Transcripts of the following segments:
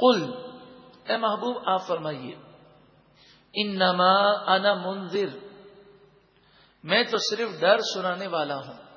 قل، اے محبوب، آپ فرمائیے، انما انا منذر، میں تو صرف ڈر سنانے والا ہوں۔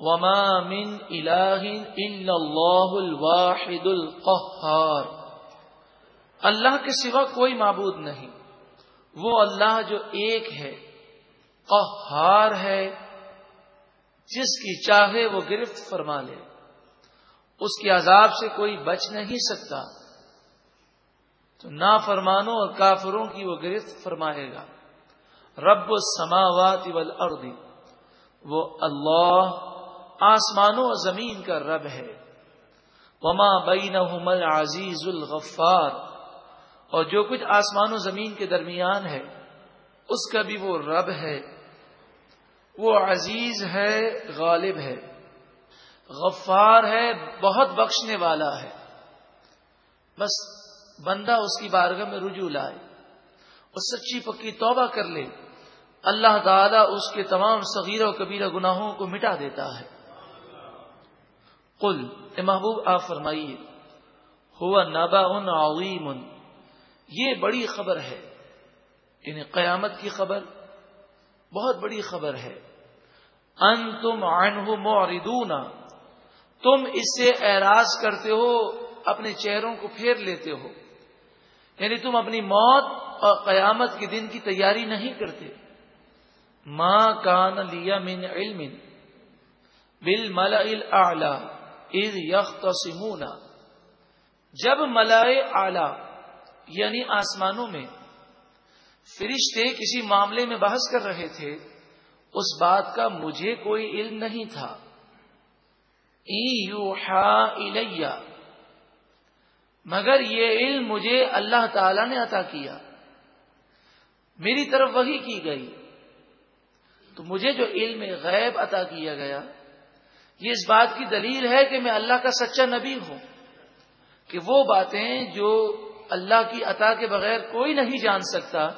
وما من الہ الا اللہ الواحد القہار۔ اللہ کے سوا کوئی معبود نہیں۔ وہ اللہ جو ایک ہے، قہار ہے، جس کی چاہے وہ گرفت فرما لے۔ اس کے عذاب سے کوئی بچ نہیں سکتا۔ تو نا فرمانوں اور کافروں کی وہ گرفت فرمائے گا۔ رب السماوات والارض، وہ اللہ آسمانوں اور زمین کا رب ہے۔ وما بینہم العزیز الغفار، اور جو کچھ آسمان و زمین کے درمیان ہے، اس کا بھی وہ رب ہے۔ وہ عزیز ہے، غالب ہے۔ غفار ہے، بہت بخشنے والا ہے۔ بس بندہ اس کی بارگاہ میں رجوع لائے اور سچی پکی توبہ کر لے۔ اللہ تعالیٰ اس کے تمام صغیر و کبیرہ گناہوں کو مٹا دیتا ہے۔ قل، اے محبوب، آپ فرمائیے، ہوا نبا ان عظیم یہ بڑی خبر ہے۔ یعنی قیامت کی خبر بہت بڑی خبر ہے۔ ان تم عنہ موردون تم اس سے اعراض کرتے ہو، اپنے چہروں کو پھیر لیتے ہو۔ یعنی تم اپنی موت اور قیامت کے دن کی تیاری نہیں کرتے۔ ماں کان لیا من علم بل ملا اذ یخ جب ملائے اعلی یعنی آسمانوں میں فرشتے کسی معاملے میں بحث کر رہے تھے، اس بات کا مجھے کوئی علم نہیں تھا۔ مگر یہ علم مجھے اللہ تعالی نے عطا کیا۔ میری طرف وہی کی گئی۔ تو مجھے جو علم غیب عطا کیا گیا، یہ اس بات کی دلیل ہے کہ میں اللہ کا سچا نبی ہوں کہ وہ باتیں جو اللہ کی عطا کے بغیر کوئی نہیں جان سکتا،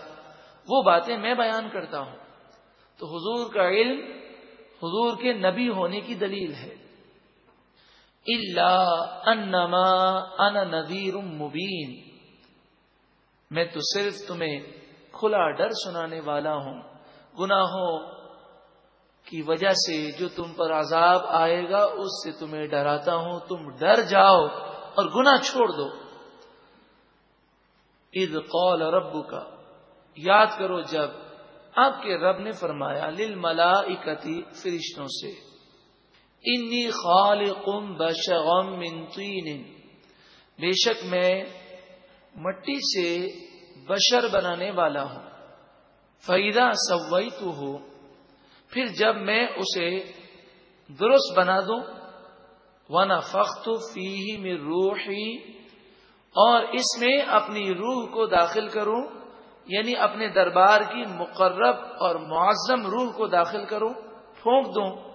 وہ باتیں میں بیان کرتا ہوں۔ تو حضور کا علم حضور کے نبی ہونے کی دلیل ہے۔ اللہ انما ان نذیر مبین میں تو صرف تمہیں کھلا ڈر سنانے والا ہوں۔ گناہوں کی وجہ سے جو تم پر عذاب آئے گا، اس سے تمہیں ڈراتا ہوں۔ تم ڈر جاؤ اور گناہ چھوڑ دو۔ عید قول رب کا یاد کرو جب آپ کے رب نے فرمایا لل ملا فرشتوں سے انی خال قم بشغم منتین بے شک میں مٹی سے بشر بنانے والا ہوں۔ فیدا سوئی تو ہو پھر جب میں اسے درست بنا دوں۔ ون فخت فی میں روحی اور اس میں اپنی روح کو داخل کروں۔ یعنی اپنے دربار کی مقرب اور معظم روح کو داخل کروں۔ پھونک دوں۔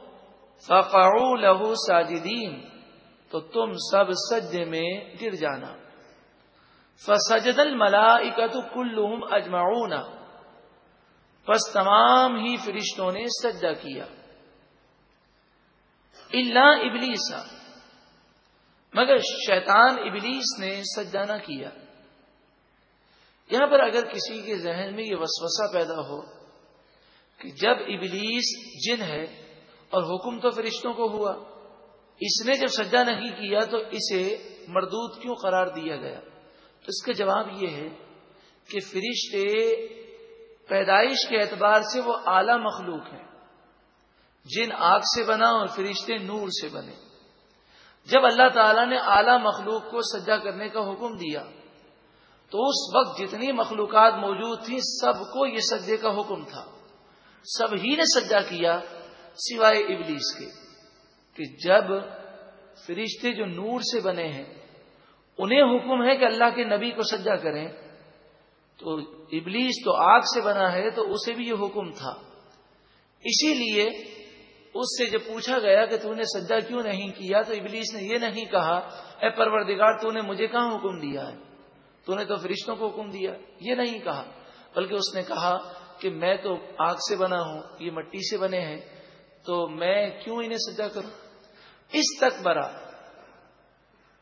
فقعو لہو ساجدین، تو تم سب سجدے میں گر جانا۔ فسجد الملائکت کلہم اجمعون، پس تمام ہی فرشتوں نے سجدہ کیا۔ اللہ ابلیسا مگر شیطان ابلیس نے سجدہ نہ کیا۔ یہاں پر اگر کسی کے ذہن میں یہ وسوسہ پیدا ہو کہ جب ابلیس جن ہے اور حکم تو فرشتوں کو ہوا۔ اس نے جب سجدہ نہیں کیا تو اسے مردود کیوں قرار دیا گیا؟ تو اس کا جواب یہ ہے کہ فرشتے پیدائش کے اعتبار سے وہ اعلی مخلوق ہیں۔ جن آگ سے بنا اور فرشتے نور سے بنے۔ جب اللہ تعالیٰ نے اعلی مخلوق کو سجا کرنے کا حکم دیا، تو اس وقت جتنی مخلوقات موجود تھیں، سب کو یہ سجدے کا حکم تھا۔ سب ہی نے سجا کیا۔ سوائے ابلیس کے، کہ جب فرشتے جو نور سے بنے ہیں، انہیں حکم ہے کہ اللہ کے نبی کو سجا کریں، تو ابلیس تو آگ سے بنا ہے، تو اسے بھی یہ حکم تھا۔ اسی لیے اس سے جب پوچھا گیا کہ تو نے سجا کیوں نہیں کیا، تو ابلیس نے یہ نہیں کہا، اے پروردگار، تو نے مجھے کہاں حکم دیا ہے؟ تو نے تو فرشتوں کو حکم دیا۔ یہ نہیں کہا، بلکہ اس نے کہا کہ میں تو آگ سے بنا ہوں، یہ مٹی سے بنے ہیں تو میں کیوں انہیں سجا کروں؟ اس تک برا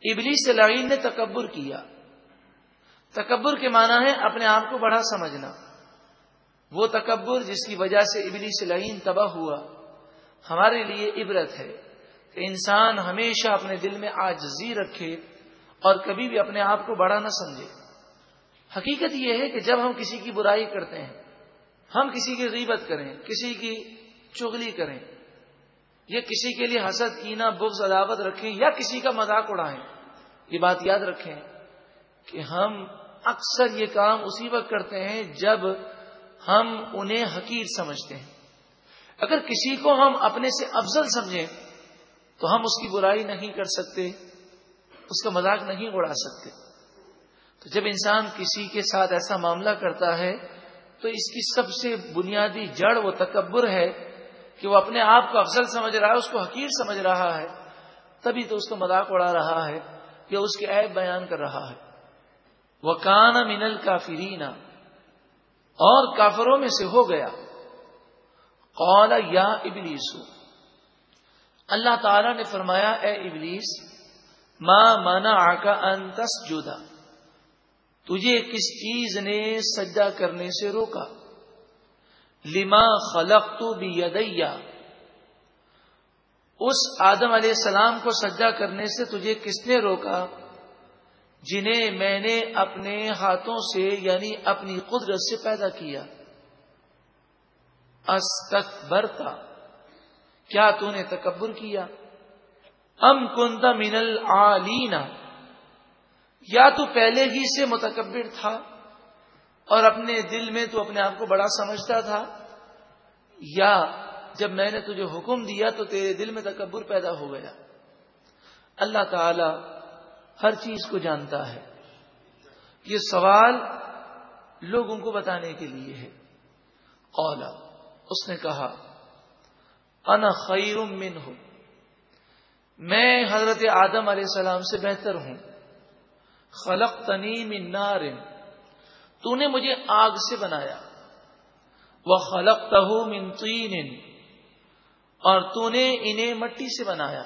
ابلی لعین نے تکبر کیا۔ تکبر کے معنی ہے اپنے آپ کو بڑا سمجھنا۔ وہ تکبر جس کی وجہ سے ابلی لعین تباہ ہوا، ہمارے لیے عبرت ہے کہ انسان ہمیشہ اپنے دل میں آجزی رکھے اور کبھی بھی اپنے آپ کو بڑا نہ سمجھے۔ حقیقت یہ ہے کہ جب ہم کسی کی برائی کرتے ہیں، ہم کسی کی غیبت کریں، کسی کی چگلی کریں یا کسی کے لیے حسد کینا بغض، عداوت رکھیں یا کسی کا مذاق اڑائیں، یہ بات یاد رکھیں کہ ہم اکثر یہ کام اسی وقت کرتے ہیں جب ہم انہیں حقیر سمجھتے ہیں۔ اگر کسی کو ہم اپنے سے افضل سمجھیں تو ہم اس کی برائی نہیں کر سکتے، اس کا مذاق نہیں اڑا سکتے۔ تو جب انسان کسی کے ساتھ ایسا معاملہ کرتا ہے تو اس کی سب سے بنیادی جڑ وہ تکبر ہے کہ وہ اپنے آپ کو افضل سمجھ رہا ہے، اس کو حقیر سمجھ رہا ہے، تبھی تو اس کا مذاق اڑا رہا ہے یا اس کے عیب بیان کر رہا ہے۔ وہ کان منل کافرینا اور کافروں میں سے ہو گیا۔ قال یا ابلیسو اللہ تعالی نے فرمایا، اے ابلیس ماں مانا آکا انتس جدا تجھے کس چیز نے سجا کرنے سے روکا؟ لما خلق تو اس آدم علیہ السلام کو سجا کرنے سے تجھے کس نے روکا؟ جنہیں میں نے اپنے ہاتھوں سے یعنی اپنی قدرت سے پیدا کیا۔ استکبرتا کیا تو نے تکبر کیا؟ ام کنتا من العالین۔ یا تو پہلے ہی سے متکبر تھا۔ اور اپنے دل میں تو اپنے آپ کو بڑا سمجھتا تھا۔ یا جب میں نے تجھے حکم دیا تو تیرے دل میں تکبر پیدا ہو گیا۔ اللہ تعالی ہر چیز کو جانتا ہے۔ یہ سوال لوگوں کو بتانے کے لیے ہے۔ اولا اس نے کہا، انا خیر من ہوں میں حضرت آدم علیہ السلام سے بہتر ہوں۔ خلق تنی من نار۔ تو نے مجھے آگ سے بنایا۔ وہ خلق تہ من اور تو نے انہیں مٹی سے بنایا۔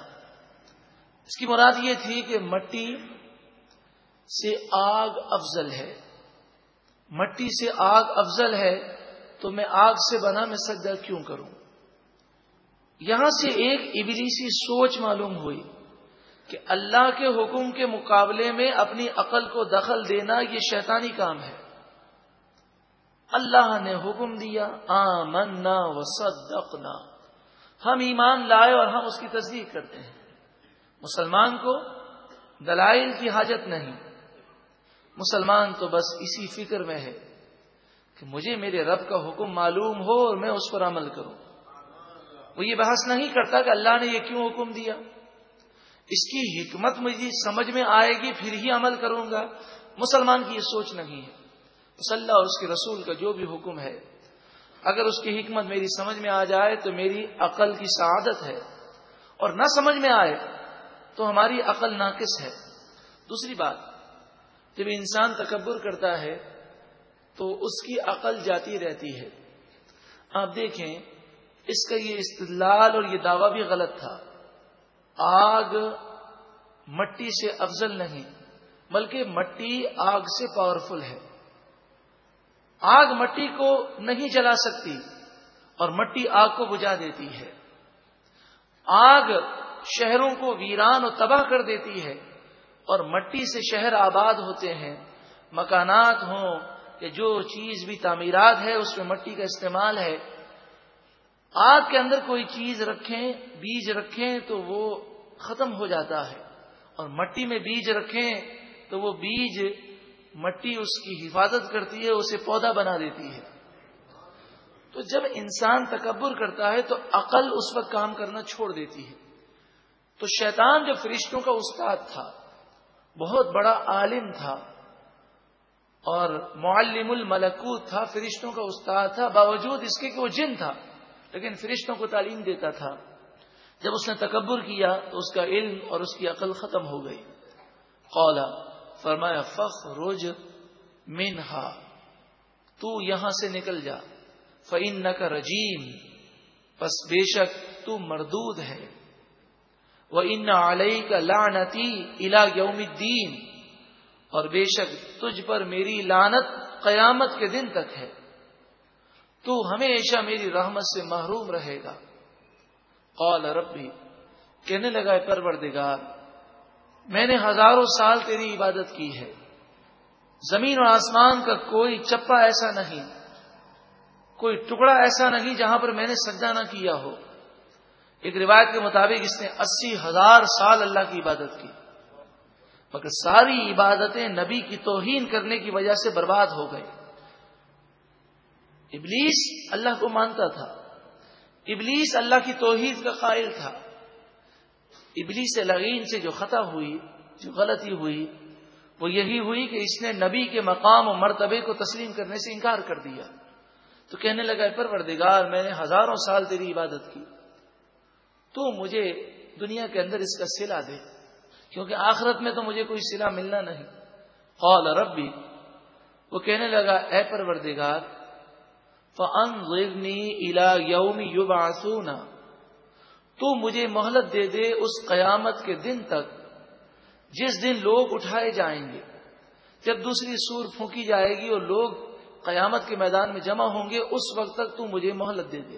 اس کی مراد یہ تھی کہ مٹی سے آگ افضل ہے۔ مٹی سے آگ افضل ہے تو میں آگ سے بنا میں سجدہ کیوں کروں؟ یہاں سے ایک ابلیسی سوچ معلوم ہوئی کہ اللہ کے حکم کے مقابلے میں اپنی عقل کو دخل دینا یہ شیطانی کام ہے۔ اللہ نے حکم دیا، آمنا وصدقنا ہم ایمان لائے اور ہم اس کی تصدیق کرتے ہیں۔ مسلمان کو دلائل کی حاجت نہیں۔ مسلمان تو بس اسی فکر میں ہے کہ مجھے میرے رب کا حکم معلوم ہو اور میں اس پر عمل کروں۔ وہ یہ بحث نہیں کرتا کہ اللہ نے یہ کیوں حکم دیا۔ اس کی حکمت مجھے سمجھ میں آئے گی، پھر ہی عمل کروں گا۔ مسلمان کی یہ سوچ نہیں ہے۔ مسلح اور اس کے رسول کا جو بھی حکم ہے، اگر اس کی حکمت میری سمجھ میں آ جائے تو میری عقل کی سعادت ہے، اور نہ سمجھ میں آئے تو ہماری عقل ناقص ہے۔ دوسری بات، جب انسان تکبر کرتا ہے تو اس کی عقل جاتی رہتی ہے۔ آپ دیکھیں، اس کا یہ استدلال اور یہ دعویٰ بھی غلط تھا۔ آگ مٹی سے افضل نہیں، بلکہ مٹی آگ سے پاورفل ہے۔ آگ مٹی کو نہیں جلا سکتی اور مٹی آگ کو بجھا دیتی ہے۔ آگ شہروں کو ویران اور تباہ کر دیتی ہے اور مٹی سے شہر آباد ہوتے ہیں۔ مکانات ہوں یا جو چیز بھی تعمیرات ہے، اس میں مٹی کا استعمال ہے۔ آگ کے اندر کوئی چیز رکھیں، بیج رکھیں تو وہ ختم ہو جاتا ہے۔ اور مٹی میں بیج رکھیں تو وہ بیج مٹی اس کی حفاظت کرتی ہے، اسے پودا بنا دیتی ہے۔ تو جب انسان تکبر کرتا ہے، تو عقل اس وقت کام کرنا چھوڑ دیتی ہے۔ تو شیطان جو فرشتوں کا استاد تھا، بہت بڑا عالم تھا اور معلم الملکوت تھا، فرشتوں کا استاد تھا۔ باوجود اس کے کہ وہ جن تھا، لیکن فرشتوں کو تعلیم دیتا تھا۔ جب اس نے تکبر کیا، تو اس کا علم اور اس کی عقل ختم ہو گئی۔ قولا فرمایا فخ روج منہا تو یہاں سے نکل جا۔ فعن کا رجیم بس بے شک تو مردود ہے۔ وہ ان علیہ کا لانتی الا یوم الدین اور بے شک تجھ پر میری لانت قیامت کے دن تک ہے۔ تو ہمیشہ میری رحمت سے محروم رہے گا۔ قال ربی کہنے لگا پروردگار میں نے ہزاروں سال تیری عبادت کی ہے۔ زمین اور آسمان کا کوئی چپا ایسا نہیں۔ کوئی ٹکڑا ایسا نہیں جہاں پر میں نے سجدہ نہ کیا ہو۔ ایک روایت کے مطابق اس نے اسی ہزار سال اللہ کی عبادت کی۔ مگر ساری عبادتیں نبی کی توہین کرنے کی وجہ سے برباد ہو گئے ابلیس اللہ کو مانتا تھا۔ ابلیس اللہ کی توحید کا قائل تھا۔ ابلیس لغین سے جو خطا ہوئی، جو غلطی ہوئی، وہ یہی ہوئی کہ اس نے نبی کے مقام و مرتبے کو تسلیم کرنے سے انکار کر دیا۔ تو کہنے لگا پروردگار، میں نے ہزاروں سال تیری عبادت کی۔ تو مجھے دنیا کے اندر اس کا سلا دے، کیونکہ آخرت میں تو مجھے کوئی سلا ملنا نہیں۔ قال، ربی، وہ کہنے لگا، اے پروردگار، فَأَنظِرْنِي إِلَى يَوْمِ يُبْعَثُونَ۔ تو مجھے مہلت دے دے اس قیامت کے دن تک جس دن لوگ اٹھائے جائیں گے۔ جب دوسری سور پھونکی جائے گی اور لوگ قیامت کے میدان میں جمع ہوں گے، اس وقت تک تو مجھے مہلت دے دے۔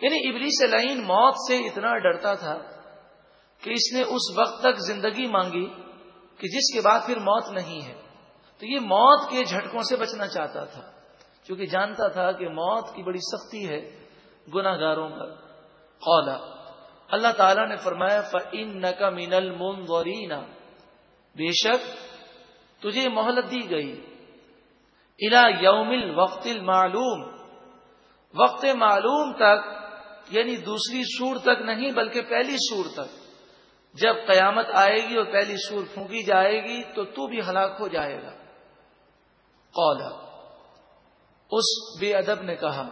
یعنی ابلی سے لائن موت سے اتنا ڈرتا تھا کہ اس نے اس وقت تک زندگی مانگی کہ جس کے بعد پھر موت نہیں ہے۔ تو یہ موت کے جھٹکوں سے بچنا چاہتا تھا کیونکہ جانتا تھا کہ موت کی بڑی سختی ہے گناہ گاروں پر قولا اللہ تعالیٰ نے فرمایا فن کا مین المون بے شک، تجھے مہلت دی گئی۔ الا یوم وقت المعلوم۔ وقت معلوم تک یعنی دوسری سور تک نہیں، بلکہ پہلی سور تک۔ جب قیامت آئے گی اور پہلی سور پھونکی جائے گی، تو تو بھی ہلاک ہو جائے گا۔ قولا اس بے ادب نے کہا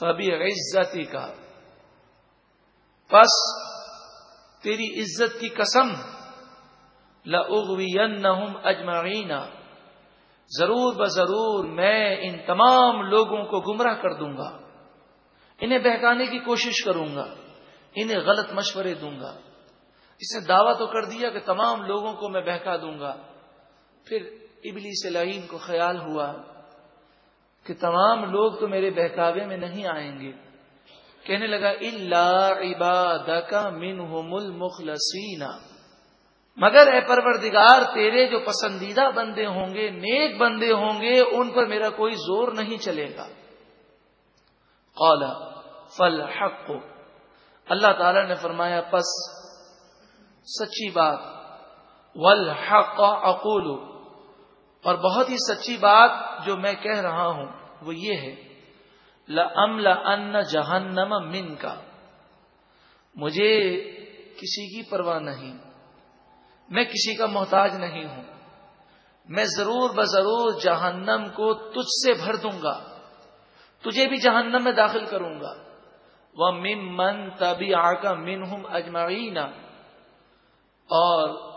فبی عزتی کا پس تیری عزت کی قسم لغوین اجمعین۔ ضرور ب ضرور میں ان تمام لوگوں کو گمراہ کر دوں گا۔ انہیں بہکانے کی کوشش کروں گا۔ انہیں غلط مشورے دوں گا۔ اس نے دعویٰ تو کر دیا کہ تمام لوگوں کو میں بہکا دوں گا۔ پھر ابلی سے لعین کو خیال ہوا کہ تمام لوگ تو میرے بہکاوے میں نہیں آئیں گے۔ کہنے لگا اللہ عباد کا من مخلصین مگر اے پروردگار، تیرے جو پسندیدہ بندے ہوں گے، نیک بندے ہوں گے، ان پر میرا کوئی زور نہیں چلے گا۔ قال فل اللہ تعالی نے فرمایا، پس، سچی بات ول حق اقول. اور بہت ہی سچی بات جو میں کہہ رہا ہوں، وہ یہ ہے لمل ان جہنم من کا مجھے کسی کی پرواہ نہیں۔ میں کسی کا محتاج نہیں ہوں۔ میں ضرور بضرور جہنم کو تجھ سے بھر دوں گا۔ تجھے بھی جہنم میں داخل کروں گا۔ وہ مم من تبھی آکا من ہوں اور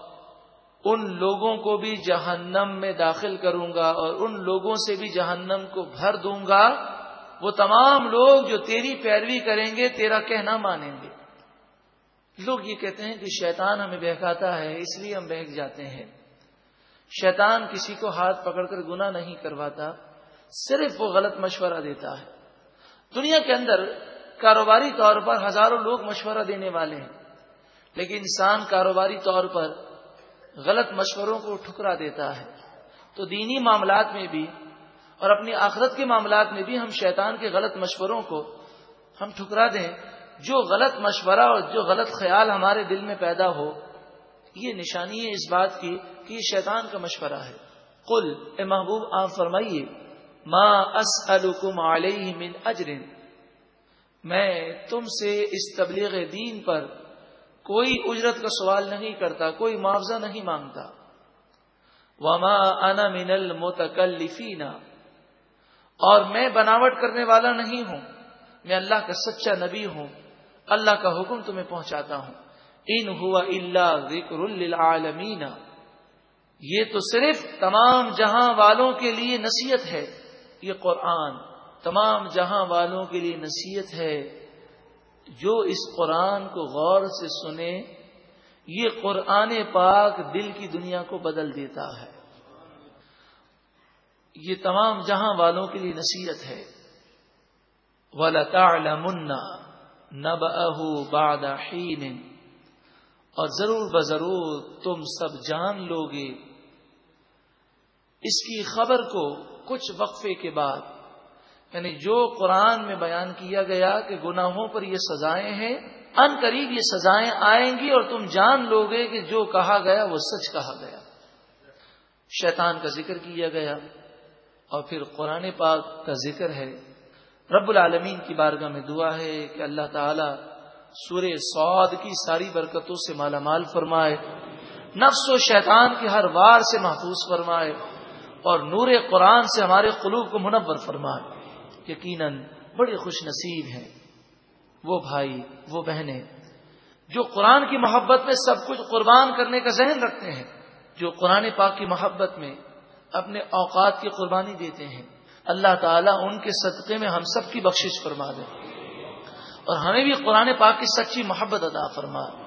ان لوگوں کو بھی جہنم میں داخل کروں گا اور ان لوگوں سے بھی جہنم کو بھر دوں گا۔ وہ تمام لوگ جو تیری پیروی کریں گے، تیرا کہنا مانیں گے۔ لوگ یہ کہتے ہیں کہ شیطان ہمیں بہکاتا ہے، اس لیے ہم بہک جاتے ہیں۔ شیطان کسی کو ہاتھ پکڑ کر گنا نہیں کرواتا، صرف وہ غلط مشورہ دیتا ہے۔ دنیا کے اندر کاروباری طور پر ہزاروں لوگ مشورہ دینے والے ہیں، لیکن انسان کاروباری طور پر غلط مشوروں کو ٹھکرا دیتا ہے۔ تو دینی معاملات میں بھی اور اپنی آخرت کے معاملات میں بھی ہم شیطان کے غلط مشوروں کو ہم ٹھکرا دیں، جو غلط مشورہ اور جو غلط خیال ہمارے دل میں پیدا ہو، یہ نشانی ہے اس بات کی کہ یہ شیطان کا مشورہ ہے۔ قل، اے محبوب، آپ فرمائیے، ما اسألکم علیہ من اجر۔ میں تم سے اس تبلیغ دین پر کوئی اجرت کا سوال نہیں کرتا، کوئی معاوضہ نہیں مانگتا۔ وما انا من المتکلفین اور میں بناوٹ کرنے والا نہیں ہوں۔ میں اللہ کا سچا نبی ہوں۔ اللہ کا حکم تمہیں پہنچاتا ہوں۔ ان ہوا اللہ ذکر للعالمین۔ یہ تو صرف تمام جہاں والوں کے لیے نصیحت ہے۔ یہ قرآن تمام جہاں والوں کے لیے نصیحت ہے۔ جو اس قرآن کو غور سے سنے، یہ قرآن پاک دل کی دنیا کو بدل دیتا ہے۔ یہ تمام جہاں والوں کے لیے نصیحت ہے۔ وَلَتَعْلَمُنَّ نَبَأَهُ بَعْدَ حِينٍ۔ اور ضرور بضرور تم سب جان لو گے۔ اس کی خبر کو کچھ وقفے کے بعد۔ یعنی جو قرآن میں بیان کیا گیا کہ گناہوں پر یہ سزائیں ہیں، ان قریب یہ سزائیں آئیں گی اور تم جان لو گے کہ جو کہا گیا وہ سچ کہا گیا۔ شیطان کا ذکر کیا گیا۔ اور پھر قرآن پاک کا ذکر ہے۔ رب العالمین کی بارگاہ میں دعا ہے کہ اللہ تعالی سورہ سعود کی ساری برکتوں سے مالا مال فرمائے، نفس و شیطان کی ہر وار سے محفوظ فرمائے اور نور قرآن سے ہمارے قلوب کو منور فرمائے۔ یقیناً بڑے خوش نصیب ہیں۔ وہ بھائی، وہ بہنیں جو قرآن کی محبت میں سب کچھ قربان کرنے کا ذہن رکھتے ہیں، جو قرآن پاک کی محبت میں اپنے اوقات کی قربانی دیتے ہیں۔ اللہ تعالیٰ ان کے صدقے میں ہم سب کی بخشش فرما دے۔ اور ہمیں بھی قرآن پاک کی سچی محبت ادا فرما۔